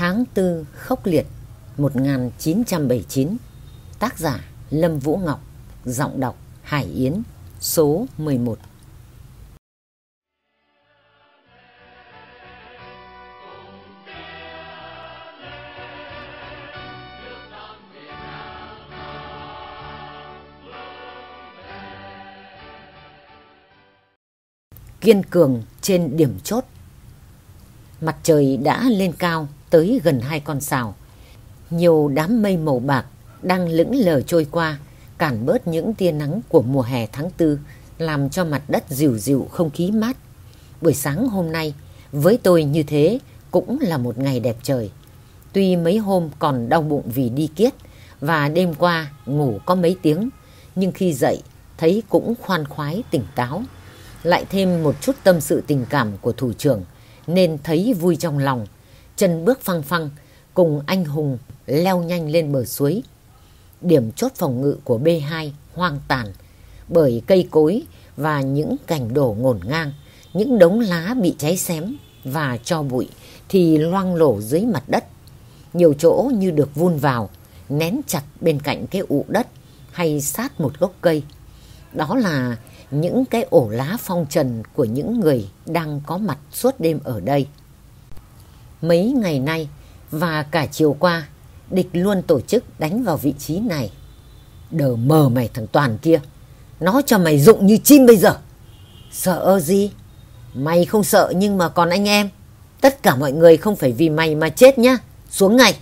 Tháng tư khốc liệt 1979 Tác giả Lâm Vũ Ngọc, Giọng đọc Hải Yến, Số 11 Kiên cường trên điểm chốt. Mặt trời đã lên cao tới gần hai con sào. Nhiều đám mây màu bạc đang lững lờ trôi qua, cản bớt những tia nắng của mùa hè tháng tư, làm cho mặt đất dịu dịu không khí mát. Buổi sáng hôm nay, với tôi như thế cũng là một ngày đẹp trời. Tuy mấy hôm còn đau bụng vì đi kiết và đêm qua ngủ có mấy tiếng, nhưng khi dậy thấy cũng khoan khoái tỉnh táo. Lại thêm một chút tâm sự tình cảm của thủ trưởng nên thấy vui trong lòng. Chân bước phăng phăng cùng anh Hùng leo nhanh lên bờ suối. Điểm chốt phòng ngự của B2 hoang tàn bởi cây cối và những cành đổ ngổn ngang, những đống lá bị cháy xém và cho bụi thì loang lổ dưới mặt đất. Nhiều chỗ như được vun vào, nén chặt bên cạnh cái ụ đất hay sát một gốc cây. Đó là những cái ổ lá phong trần của những người đang có mặt suốt đêm ở đây. Mấy ngày nay và cả chiều qua, địch luôn tổ chức đánh vào vị trí này. Đờ mờ mày thằng Toàn kia, nó cho mày dụng như chim bây giờ. Sợ gì? Mày không sợ nhưng mà còn anh em. Tất cả mọi người không phải vì mày mà chết nhá. Xuống ngay.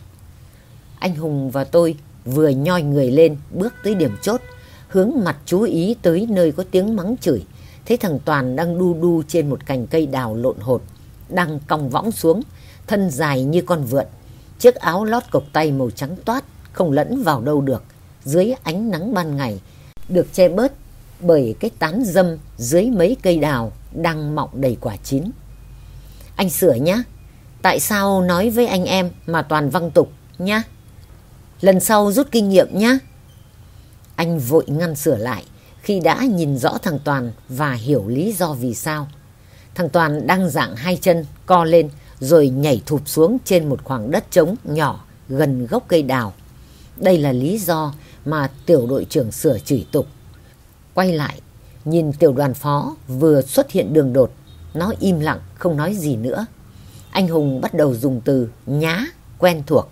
Anh Hùng và tôi vừa nhoi người lên bước tới điểm chốt hướng mặt chú ý tới nơi có tiếng mắng chửi. Thấy thằng Toàn đang đu đu trên một cành cây đào lộn hột, đang cong võng xuống, thân dài như con vượn. Chiếc áo lót cộc tay màu trắng toát, không lẫn vào đâu được, dưới ánh nắng ban ngày, được che bớt bởi cái tán dâm dưới mấy cây đào đang mọng đầy quả chín. Anh sửa nhá, tại sao nói với anh em mà toàn văng tục nhá? Lần sau rút kinh nghiệm nhá. Anh vội ngăn sửa lại khi đã nhìn rõ thằng Toàn và hiểu lý do vì sao. Thằng Toàn đang dạng hai chân co lên rồi nhảy thụp xuống trên một khoảng đất trống nhỏ gần gốc cây đào. Đây là lý do mà tiểu đội trưởng sửa chửi tục. Quay lại, nhìn tiểu đoàn phó vừa xuất hiện đường đột, nó im lặng không nói gì nữa. Anh Hùng bắt đầu dùng từ nhá quen thuộc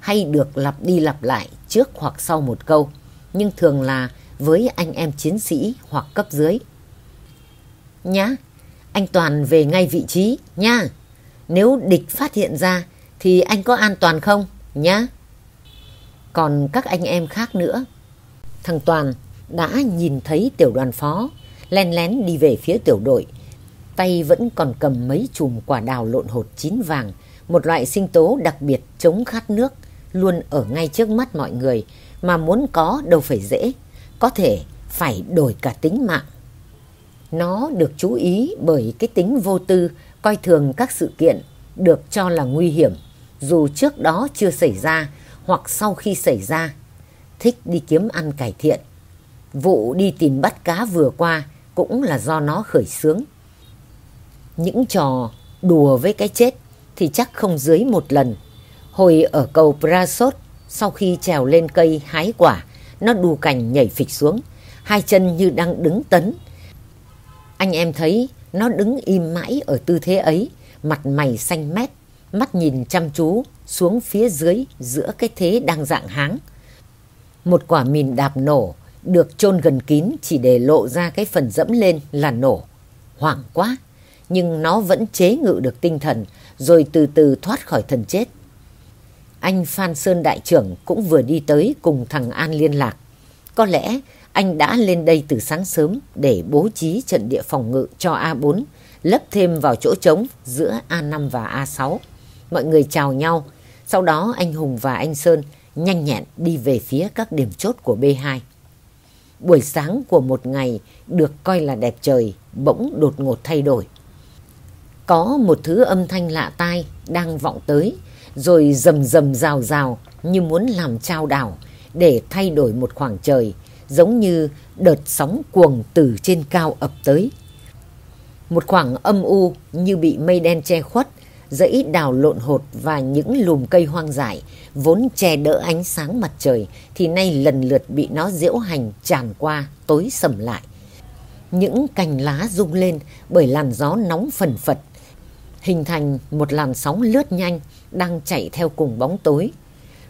hay được lặp đi lặp lại trước hoặc sau một câu nhưng thường là với anh em chiến sĩ hoặc cấp dưới. Nhá, anh Toàn về ngay vị trí, nha. Nếu địch phát hiện ra thì anh có an toàn không, nhá. Còn các anh em khác nữa. Thằng Toàn đã nhìn thấy tiểu đoàn phó, len lén đi về phía tiểu đội. Tay vẫn còn cầm mấy chùm quả đào lộn hột chín vàng, một loại sinh tố đặc biệt chống khát nước, luôn ở ngay trước mắt mọi người mà muốn có đâu phải dễ, có thể phải đổi cả tính mạng. Nó được chú ý bởi cái tính vô tư, coi thường các sự kiện được cho là nguy hiểm, dù trước đó chưa xảy ra hoặc sau khi xảy ra, thích đi kiếm ăn cải thiện. Vụ đi tìm bắt cá vừa qua cũng là do nó khởi xướng. Những trò đùa với cái chết thì chắc không dưới một lần. Hồi ở cầu Prasot, sau khi trèo lên cây hái quả, nó đu cành nhảy phịch xuống, hai chân như đang đứng tấn. Anh em thấy nó đứng im mãi ở tư thế ấy, mặt mày xanh mét, mắt nhìn chăm chú xuống phía dưới giữa cái thế đang dạng háng. Một quả mìn đạp nổ được chôn gần kín chỉ để lộ ra cái phần dẫm lên là nổ. Hoảng quá, nhưng nó vẫn chế ngự được tinh thần rồi từ từ thoát khỏi thần chết anh Phan Sơn Đại trưởng cũng vừa đi tới cùng thằng An liên lạc. Có lẽ anh đã lên đây từ sáng sớm để bố trí trận địa phòng ngự cho A4, lấp thêm vào chỗ trống giữa A5 và A6. Mọi người chào nhau, sau đó anh Hùng và anh Sơn nhanh nhẹn đi về phía các điểm chốt của B2. Buổi sáng của một ngày được coi là đẹp trời, bỗng đột ngột thay đổi. Có một thứ âm thanh lạ tai đang vọng tới, rồi rầm rầm rào rào như muốn làm trao đảo để thay đổi một khoảng trời, giống như đợt sóng cuồng từ trên cao ập tới. Một khoảng âm u như bị mây đen che khuất, dãy đào lộn hột và những lùm cây hoang dại vốn che đỡ ánh sáng mặt trời thì nay lần lượt bị nó diễu hành tràn qua tối sầm lại. Những cành lá rung lên bởi làn gió nóng phần phật, hình thành một làn sóng lướt nhanh đang chạy theo cùng bóng tối.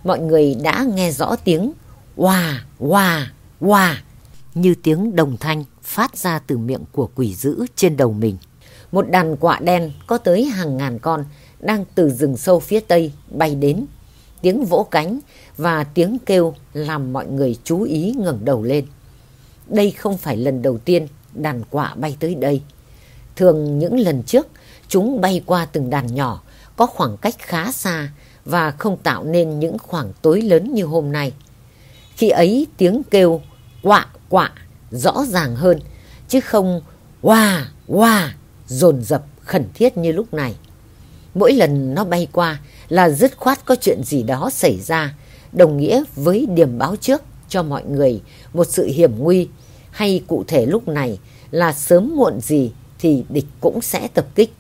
Mọi người đã nghe rõ tiếng hòa, hòa, hòa như tiếng đồng thanh phát ra từ miệng của quỷ dữ trên đầu mình. Một đàn quạ đen có tới hàng ngàn con đang từ rừng sâu phía tây bay đến. Tiếng vỗ cánh và tiếng kêu làm mọi người chú ý ngẩng đầu lên. Đây không phải lần đầu tiên đàn quạ bay tới đây. Thường những lần trước, chúng bay qua từng đàn nhỏ, có khoảng cách khá xa và không tạo nên những khoảng tối lớn như hôm nay. Khi ấy tiếng kêu quạ quạ rõ ràng hơn chứ không hoa hoa dồn dập khẩn thiết như lúc này. Mỗi lần nó bay qua là dứt khoát có chuyện gì đó xảy ra, đồng nghĩa với điểm báo trước cho mọi người một sự hiểm nguy, hay cụ thể lúc này là sớm muộn gì thì địch cũng sẽ tập kích.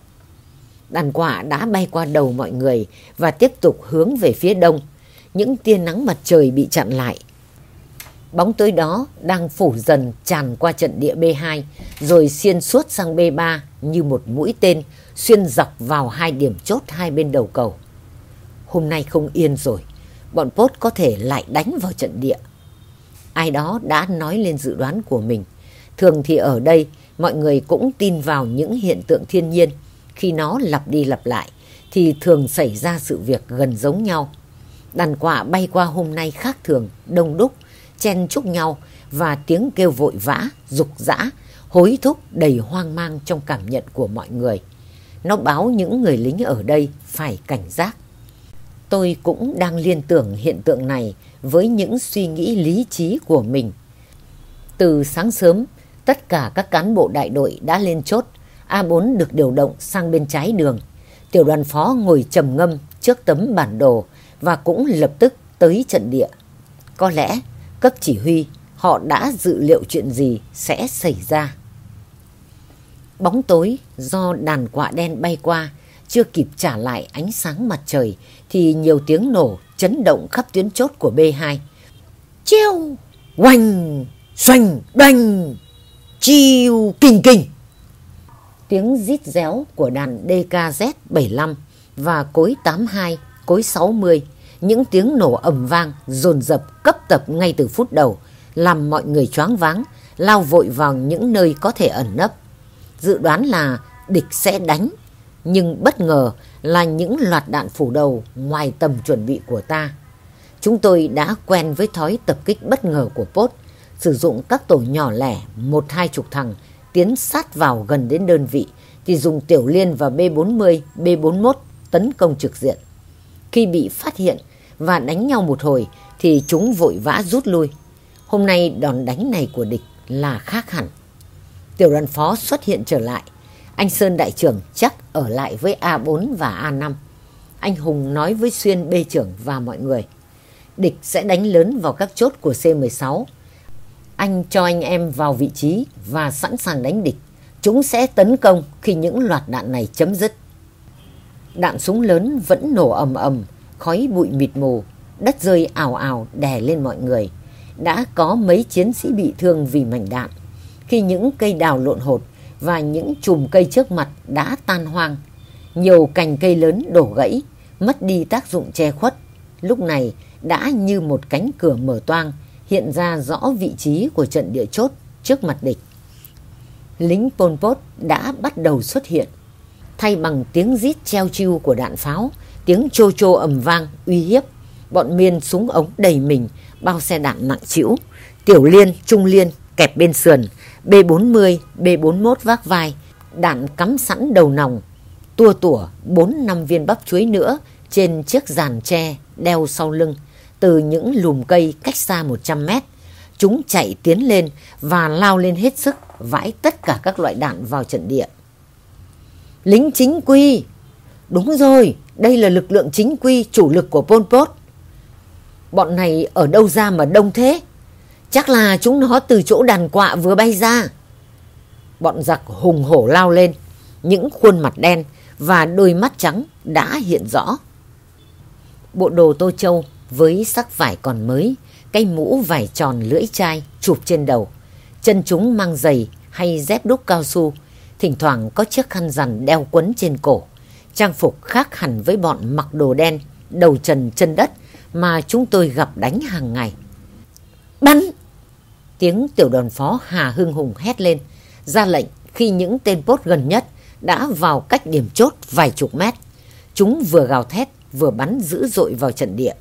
Đàn quả đã bay qua đầu mọi người và tiếp tục hướng về phía đông. Những tia nắng mặt trời bị chặn lại. Bóng tối đó đang phủ dần tràn qua trận địa B2 rồi xiên suốt sang B3 như một mũi tên xuyên dọc vào hai điểm chốt hai bên đầu cầu. Hôm nay không yên rồi, bọn Pốt có thể lại đánh vào trận địa. Ai đó đã nói lên dự đoán của mình. Thường thì ở đây mọi người cũng tin vào những hiện tượng thiên nhiên. Khi nó lặp đi lặp lại thì thường xảy ra sự việc gần giống nhau. Đàn quạ bay qua hôm nay khác thường, đông đúc, chen chúc nhau và tiếng kêu vội vã, rục rã, hối thúc đầy hoang mang trong cảm nhận của mọi người. Nó báo những người lính ở đây phải cảnh giác. Tôi cũng đang liên tưởng hiện tượng này với những suy nghĩ lý trí của mình. Từ sáng sớm, tất cả các cán bộ đại đội đã lên chốt. A4 được điều động sang bên trái đường. Tiểu đoàn phó ngồi trầm ngâm trước tấm bản đồ và cũng lập tức tới trận địa. Có lẽ cấp chỉ huy họ đã dự liệu chuyện gì sẽ xảy ra. Bóng tối do đàn quạ đen bay qua chưa kịp trả lại ánh sáng mặt trời thì nhiều tiếng nổ chấn động khắp tuyến chốt của B2. Chiêu, oanh, xoành, đoanh, chiêu, kinh kinh. Tiếng rít réo của đàn DKZ-75 và cối 82, cối 60, những tiếng nổ ầm vang, dồn dập cấp tập ngay từ phút đầu, làm mọi người choáng váng, lao vội vào những nơi có thể ẩn nấp. Dự đoán là địch sẽ đánh nhưng bất ngờ là những loạt đạn phủ đầu ngoài tầm chuẩn bị của ta. Chúng tôi đã quen với thói tập kích bất ngờ của Pốt, sử dụng các tổ nhỏ lẻ một hai chục thằng tiến sát vào gần đến đơn vị thì dùng tiểu liên và B40, B41 tấn công trực diện. Khi bị phát hiện và đánh nhau một hồi thì chúng vội vã rút lui. Hôm nay đòn đánh này của địch là khác hẳn. Tiểu đoàn phó xuất hiện trở lại anh Sơn đại trưởng chắc ở lại với A4 và A5. Anh Hùng nói với Xuyên B trưởng và mọi người. Địch sẽ đánh lớn vào các chốt của C16. Anh cho anh em vào vị trí và sẵn sàng đánh địch. Chúng sẽ tấn công khi những loạt đạn này chấm dứt. Đạn súng lớn vẫn nổ ầm ầm, khói bụi mịt mù, đất rơi ảo ảo đè lên mọi người. Đã có mấy chiến sĩ bị thương vì mảnh đạn. Khi những cây đào lộn hột và những chùm cây trước mặt đã tan hoang. Nhiều cành cây lớn đổ gãy, mất đi tác dụng che khuất. Lúc này đã như một cánh cửa mở toang, hiện ra rõ vị trí của trận địa chốt trước mặt địch. Lính Pol Pot đã bắt đầu xuất hiện. Thay bằng tiếng rít treo chiu của đạn pháo, tiếng chô chô ầm vang, uy hiếp. Bọn miên súng ống đầy mình, bao xe đạn nặng chịu. Tiểu liên, trung liên, kẹp bên sườn, B40, B41 vác vai, đạn cắm sẵn đầu nòng, tua tủa bốn năm viên bắp chuối nữa trên chiếc giàn tre đeo sau lưng từ những lùm cây cách xa 100 mét. Chúng chạy tiến lên và lao lên hết sức vãi tất cả các loại đạn vào trận địa. Lính chính quy! Đúng rồi, đây là lực lượng chính quy chủ lực của Pol Pot. Bọn này ở đâu ra mà đông thế? Chắc là chúng nó từ chỗ đàn quạ vừa bay ra. Bọn giặc hùng hổ lao lên. Những khuôn mặt đen, và đôi mắt trắng đã hiện rõ. Bộ đồ tô châu với sắc vải còn mới, cây mũ vải tròn lưỡi chai chụp trên đầu, chân chúng mang giày hay dép đúc cao su, thỉnh thoảng có chiếc khăn rằn đeo quấn trên cổ. Trang phục khác hẳn với bọn mặc đồ đen, đầu trần chân đất mà chúng tôi gặp đánh hàng ngày. Bắn! Tiếng tiểu đoàn phó Hà Hưng Hùng hét lên, ra lệnh khi những tên bốt gần nhất đã vào cách điểm chốt vài chục mét. Chúng vừa gào thét vừa bắn dữ dội vào trận địa.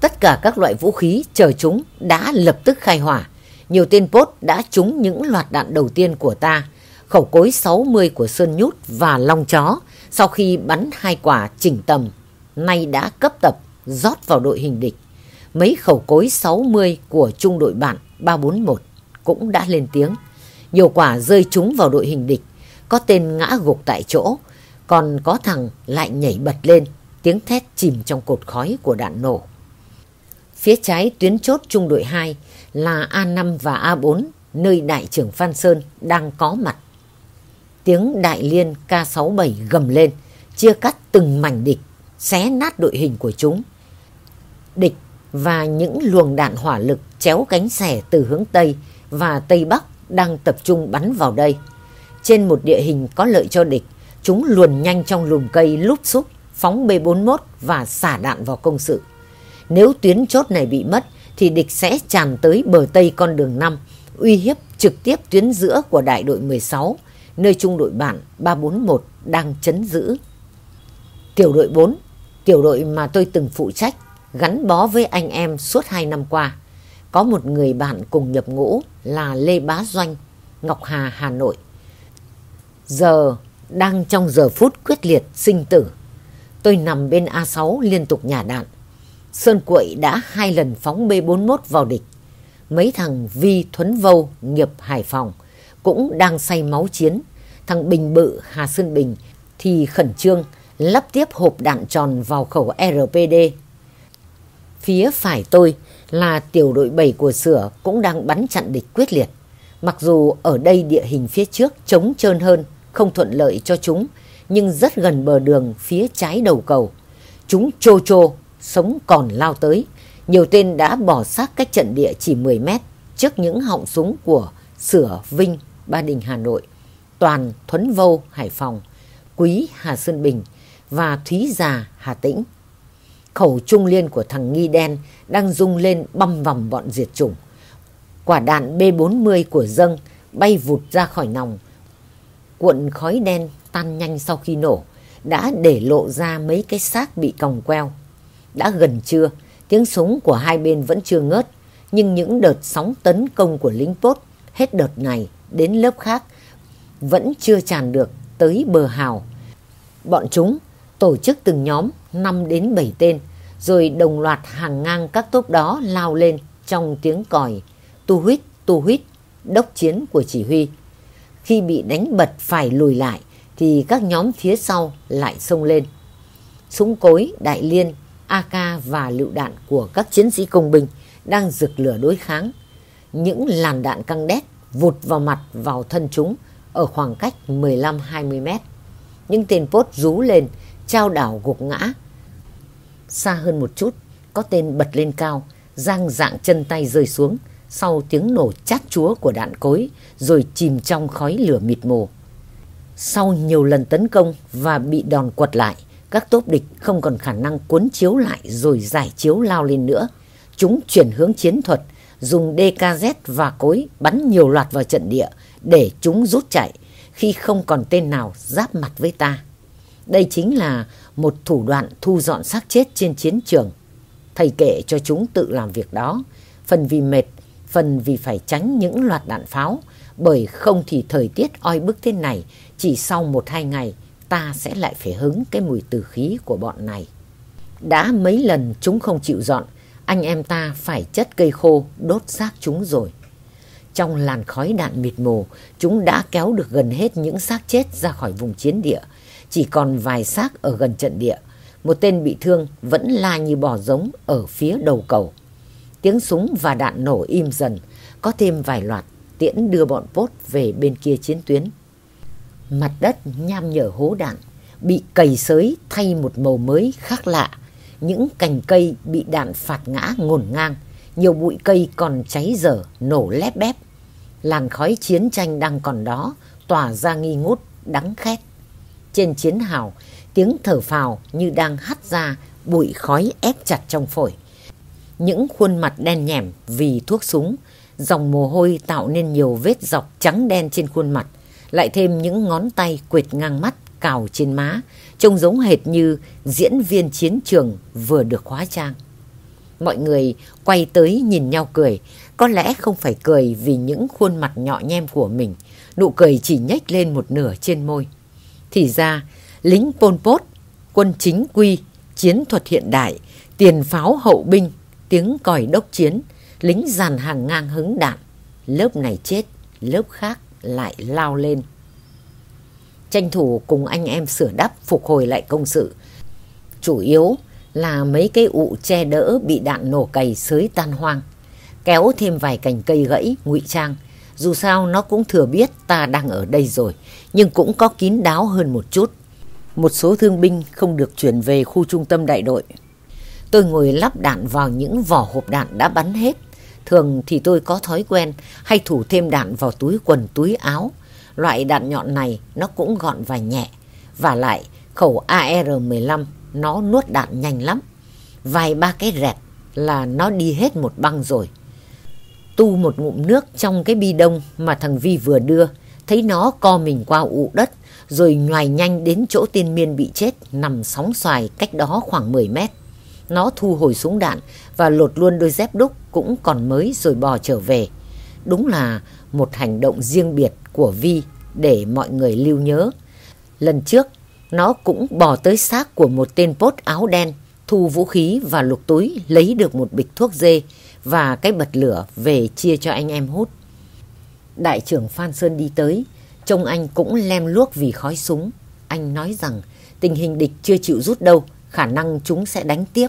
Tất cả các loại vũ khí chờ chúng đã lập tức khai hỏa. Nhiều tên bốt đã trúng những loạt đạn đầu tiên của ta. Khẩu cối 60 của Sơn Nhút và Long Chó sau khi bắn hai quả chỉnh tầm nay đã cấp tập rót vào đội hình địch. Mấy khẩu cối 60 của trung đội bạn 341 cũng đã lên tiếng. Nhiều quả rơi trúng vào đội hình địch, có tên ngã gục tại chỗ, còn có thằng lại nhảy bật lên, tiếng thét chìm trong cột khói của đạn nổ. Phía trái tuyến chốt trung đội 2 là A5 và A4, nơi đại trưởng Phan Sơn đang có mặt. Tiếng đại liên K67 gầm lên, chia cắt từng mảnh địch, xé nát đội hình của chúng. Địch và những luồng đạn hỏa lực chéo cánh xẻ từ hướng Tây và Tây Bắc đang tập trung bắn vào đây. Trên một địa hình có lợi cho địch, chúng luồn nhanh trong lùm cây lúp xúc, phóng B-41 và xả đạn vào công sự. Nếu tuyến chốt này bị mất, thì địch sẽ tràn tới bờ Tây con đường 5, uy hiếp trực tiếp tuyến giữa của đại đội 16, nơi trung đội bản 341 đang chấn giữ. Tiểu đội 4, tiểu đội mà tôi từng phụ trách, gắn bó với anh em suốt 2 năm qua. Có một người bạn cùng nhập ngũ là Lê Bá Doanh, Ngọc Hà, Hà Nội. Giờ đang trong giờ phút quyết liệt sinh tử. Tôi nằm bên A6 liên tục nhả đạn. Sơn Quậy đã hai lần phóng B41 vào địch. Mấy thằng Vi Thuấn Vâu, nghiệp Hải Phòng cũng đang say máu chiến. Thằng Bình Bự, Hà Sơn Bình thì khẩn trương lắp tiếp hộp đạn tròn vào khẩu RPD. Phía phải tôi là tiểu đội 7 của sửa cũng đang bắn chặn địch quyết liệt. Mặc dù ở đây địa hình phía trước trống trơn hơn, không thuận lợi cho chúng, nhưng rất gần bờ đường phía trái đầu cầu. Chúng trô trô, sống còn lao tới. Nhiều tên đã bỏ xác cách trận địa chỉ 10 mét trước những họng súng của Sửa Vinh, Ba Đình Hà Nội, Toàn Thuấn Vâu Hải Phòng, Quý Hà Sơn Bình và Thúy Già Hà Tĩnh. Khẩu trung liên của thằng nghi đen đang rung lên băm vằm bọn diệt chủng. Quả đạn B-40 của dâng bay vụt ra khỏi nòng. Cuộn khói đen tan nhanh sau khi nổ đã để lộ ra mấy cái xác bị còng queo. Đã gần trưa, tiếng súng của hai bên vẫn chưa ngớt, nhưng những đợt sóng tấn công của lính pốt hết đợt này đến lớp khác vẫn chưa tràn được tới bờ hào. Bọn chúng tổ chức từng nhóm 5 đến 7 tên, rồi đồng loạt hàng ngang các tốp đó lao lên trong tiếng còi tu huýt tu huýt đốc chiến của chỉ huy. Khi bị đánh bật phải lùi lại thì các nhóm phía sau lại xông lên. Súng cối, đại liên, AK và lựu đạn của các chiến sĩ công binh đang rực lửa đối kháng. Những làn đạn căng đét vụt vào mặt vào thân chúng ở khoảng cách 15-20 mét. Những tên pốt rú lên, trao đảo gục ngã. Xa hơn một chút, có tên bật lên cao, giang dạng chân tay rơi xuống sau tiếng nổ chát chúa của đạn cối rồi chìm trong khói lửa mịt mù. Sau nhiều lần tấn công và bị đòn quật lại, các tốp địch không còn khả năng cuốn chiếu lại rồi giải chiếu lao lên nữa. Chúng chuyển hướng chiến thuật, dùng DKZ và cối bắn nhiều loạt vào trận địa để chúng rút chạy khi không còn tên nào giáp mặt với ta. Đây chính là một thủ đoạn thu dọn xác chết trên chiến trường. Thầy kể cho chúng tự làm việc đó, phần vì mệt, phần vì phải tránh những loạt đạn pháo, bởi không thì thời tiết oi bức thế này, chỉ sau một hai ngày ta sẽ lại phải hứng cái mùi tử khí của bọn này. Đã mấy lần chúng không chịu dọn, anh em ta phải chất cây khô đốt xác chúng rồi. Trong làn khói đạn mịt mù, chúng đã kéo được gần hết những xác chết ra khỏi vùng chiến địa. Chỉ còn vài xác ở gần trận địa. Một tên bị thương vẫn la như bò giống ở phía đầu cầu. Tiếng súng và đạn nổ im dần, có thêm vài loạt tiễn đưa bọn pốt về bên kia chiến tuyến. Mặt đất nham nhở hố đạn, bị cầy sới thay một màu mới khác lạ. Những cành cây bị đạn phạt ngã ngổn ngang, nhiều bụi cây còn cháy dở, nổ lép bép. Làn khói chiến tranh đang còn đó, tỏa ra nghi ngút, đắng khét. Trên chiến hào, tiếng thở phào như đang hắt ra bụi khói ép chặt trong phổi. Những khuôn mặt đen nhẻm vì thuốc súng, dòng mồ hôi tạo nên nhiều vết dọc trắng đen trên khuôn mặt, lại thêm những ngón tay quệt ngang mắt cào trên má, trông giống hệt như diễn viên chiến trường vừa được hóa trang. Mọi người quay tới nhìn nhau cười, có lẽ không phải cười vì những khuôn mặt nhọ nhem của mình, nụ cười chỉ nhếch lên một nửa trên môi. Thì ra, lính Pol Pot, quân chính quy, chiến thuật hiện đại, tiền pháo hậu binh, tiếng còi đốc chiến, lính dàn hàng ngang hứng đạn. Lớp này chết, lớp khác lại lao lên. Tranh thủ cùng anh em sửa đắp phục hồi lại công sự. Chủ yếu là mấy cái ụ che đỡ bị đạn nổ cày sới tan hoang. Kéo thêm vài cành cây gãy, ngụy trang. Dù sao nó cũng thừa biết ta đang ở đây rồi, nhưng cũng có kín đáo hơn một chút. Một số thương binh không được chuyển về khu trung tâm đại đội. Tôi ngồi lắp đạn vào những vỏ hộp đạn đã bắn hết. Thường thì tôi có thói quen hay thủ thêm đạn vào túi quần túi áo. Loại đạn nhọn này nó cũng gọn và nhẹ. Và lại khẩu AR-15 nó nuốt đạn nhanh lắm. Vài ba cái rẹt là nó đi hết một băng rồi. Tu một ngụm nước trong cái bi đông mà thằng Vi vừa đưa, thấy nó co mình qua ụ đất, rồi nhoài nhanh đến chỗ tiên miên bị chết nằm sóng xoài cách đó khoảng 10 mét. Nó thu hồi súng đạn và lột luôn đôi dép đúc cũng còn mới rồi bò trở về. Đúng là một hành động riêng biệt của Vi để mọi người lưu nhớ. Lần trước, nó cũng bò tới xác của một tên pốt áo đen, thu vũ khí và lục túi lấy được một bịch thuốc dê và cái bật lửa về chia cho anh em hút. Đại trưởng Phan Sơn đi tới, trông anh cũng lem luốc vì khói súng. Anh nói rằng tình hình địch chưa chịu rút đâu, khả năng chúng sẽ đánh tiếp.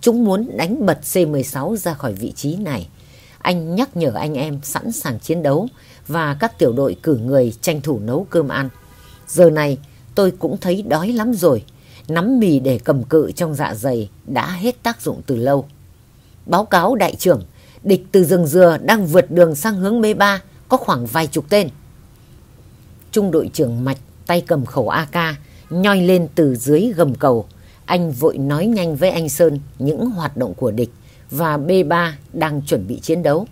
Chúng muốn đánh bật C-16 ra khỏi vị trí này. Anh nhắc nhở anh em sẵn sàng chiến đấu và các tiểu đội cử người tranh thủ nấu cơm ăn. Giờ này tôi cũng thấy đói lắm rồi. Nắm mì để cầm cự trong dạ dày đã hết tác dụng từ lâu. Báo cáo đại trưởng, địch từ rừng dừa đang vượt đường sang hướng B3 có khoảng vài chục tên. Trung đội trưởng Mạch tay cầm khẩu AK nhoi lên từ dưới gầm cầu. Anh vội nói nhanh với anh Sơn những hoạt động của địch và B3 đang chuẩn bị chiến đấu.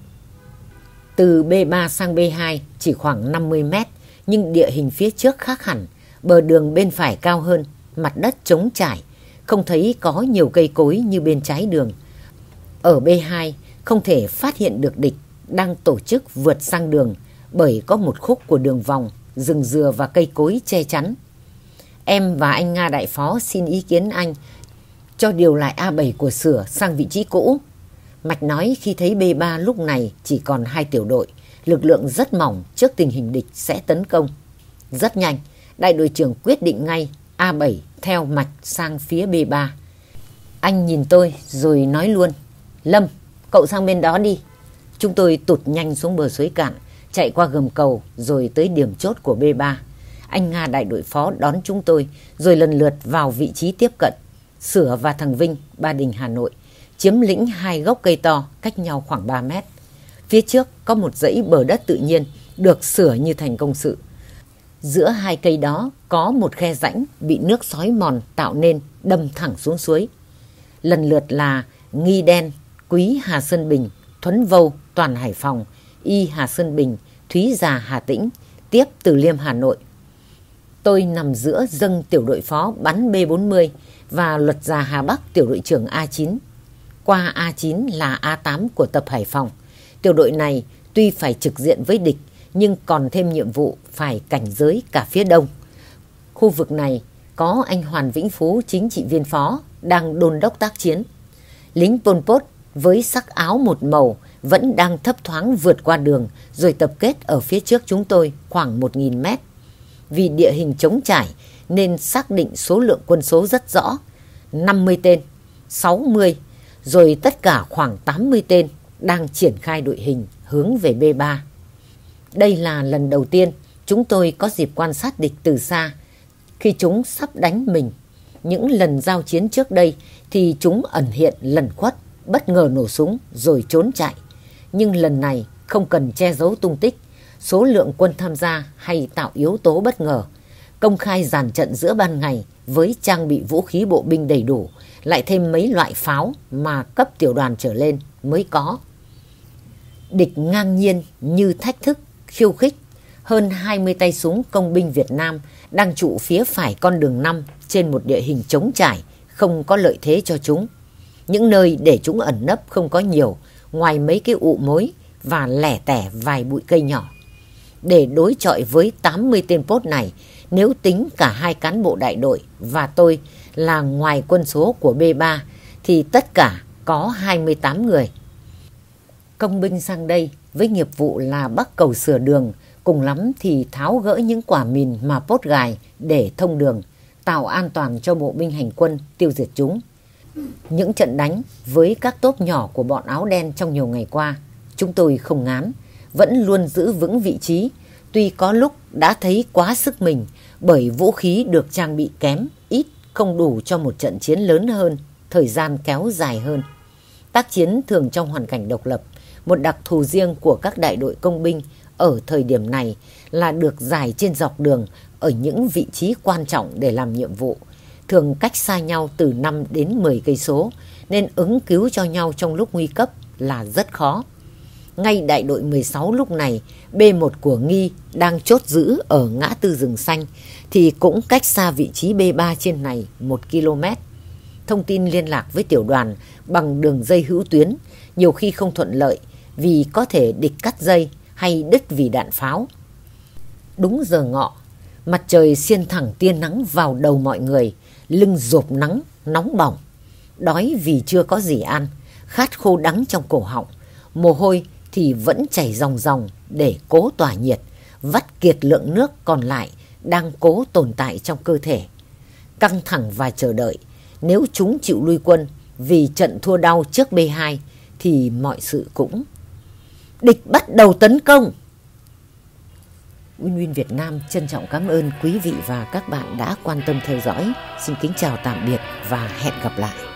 Từ B3 sang B2 chỉ khoảng 50 mét, nhưng địa hình phía trước khác hẳn, bờ đường bên phải cao hơn, mặt đất trống trải, không thấy có nhiều cây cối như bên trái đường. Ở B2 không thể phát hiện được địch đang tổ chức vượt sang đường bởi có một khúc của đường vòng, rừng dừa và cây cối che chắn. Em và anh Nga Đại Phó xin ý kiến anh cho điều lại A7 của sửa sang vị trí cũ. Mạch nói khi thấy B3 lúc này chỉ còn hai tiểu đội, lực lượng rất mỏng trước tình hình địch sẽ tấn công. Rất nhanh, đại đội trưởng quyết định ngay A7 theo mạch sang phía B3. Anh nhìn tôi rồi nói luôn, Lâm, cậu sang bên đó đi. Chúng tôi tụt nhanh xuống bờ suối cạn, chạy qua gầm cầu rồi tới điểm chốt của B3. Anh Nga đại đội phó đón chúng tôi rồi lần lượt vào vị trí tiếp cận. Sửa và thằng Vinh, Ba Đình, Hà Nội, chiếm lĩnh hai gốc cây to cách nhau khoảng 3 mét. Phía trước có một dãy bờ đất tự nhiên được sửa như thành công sự. Giữa hai cây đó có một khe rãnh bị nước sói mòn tạo nên đâm thẳng xuống suối. Lần lượt là Nghi Đen, Quý Hà Sơn Bình, Thuấn Vâu, Toàn Hải Phòng, Y Hà Sơn Bình, Thúy Già Hà Tĩnh, tiếp từ Liêm Hà Nội. Tôi nằm giữa dâng tiểu đội phó bắn B-40 và luật già Hà Bắc tiểu đội trưởng A9. Qua A9 là A8 của tập Hải Phòng. Tiểu đội này tuy phải trực diện với địch nhưng còn thêm nhiệm vụ phải cảnh giới cả phía đông. Khu vực này có anh Hoàn Vĩnh Phú chính trị viên phó đang đôn đốc tác chiến. Lính Pol Pot với sắc áo một màu vẫn đang thấp thoáng vượt qua đường rồi tập kết ở phía trước chúng tôi khoảng 1.000 mét. Vì địa hình trống trải nên xác định số lượng quân số rất rõ. 50 tên, 60, rồi tất cả khoảng 80 tên đang triển khai đội hình hướng về B3. Đây là lần đầu tiên chúng tôi có dịp quan sát địch từ xa. Khi chúng sắp đánh mình, những lần giao chiến trước đây thì chúng ẩn hiện lần khuất, bất ngờ nổ súng rồi trốn chạy. Nhưng lần này không cần che giấu tung tích, số lượng quân tham gia hay tạo yếu tố bất ngờ. Công khai giàn trận giữa ban ngày với trang bị vũ khí bộ binh đầy đủ, lại thêm mấy loại pháo mà cấp tiểu đoàn trở lên mới có. Địch ngang nhiên như thách thức, khiêu khích, hơn 20 tay súng công binh Việt Nam đang trụ phía phải con đường 5 trên một địa hình trống trải, không có lợi thế cho chúng. Những nơi để chúng ẩn nấp không có nhiều, ngoài mấy cái ụ mối và lẻ tẻ vài bụi cây nhỏ. Để đối chọi với 80 tên pốt này, nếu tính cả hai cán bộ đại đội và tôi là ngoài quân số của B3 thì tất cả có 28 người. Công binh sang đây với nghiệp vụ là bắt cầu sửa đường, cùng lắm thì tháo gỡ những quả mìn mà pốt gài để thông đường, tạo an toàn cho bộ binh hành quân tiêu diệt chúng. Những trận đánh với các tốp nhỏ của bọn áo đen trong nhiều ngày qua, chúng tôi không ngán, vẫn luôn giữ vững vị trí, tuy có lúc đã thấy quá sức mình bởi vũ khí được trang bị kém, không đủ cho một trận chiến lớn hơn, thời gian kéo dài hơn. Tác chiến thường trong hoàn cảnh độc lập, một đặc thù riêng của các đại đội công binh ở thời điểm này là được giải trên dọc đường ở những vị trí quan trọng để làm nhiệm vụ, thường cách xa nhau từ 5 đến 10 cây số, nên ứng cứu cho nhau trong lúc nguy cấp là rất khó. Ngay đại đội 16 lúc này, B1 của Nghi đang chốt giữ ở ngã tư rừng xanh, thì cũng cách xa vị trí B3 trên này 1 km. Thông tin liên lạc với tiểu đoàn bằng đường dây hữu tuyến, nhiều khi không thuận lợi vì có thể địch cắt dây hay đứt vì đạn pháo. Đúng giờ ngọ, mặt trời xiên thẳng tia nắng vào đầu mọi người, lưng rộp nắng, nóng bỏng. Đói vì chưa có gì ăn, khát khô đắng trong cổ họng, mồ hôi thì vẫn chảy ròng ròng để cố tỏa nhiệt, vắt kiệt lượng nước còn lại đang cố tồn tại trong cơ thể. Căng thẳng và chờ đợi, nếu chúng chịu lui quân vì trận thua đau trước B2 thì mọi sự cũng. Địch bắt đầu tấn công. Win Việt Nam trân trọng cảm ơn quý vị và các bạn đã quan tâm theo dõi. Xin kính chào tạm biệt và hẹn gặp lại.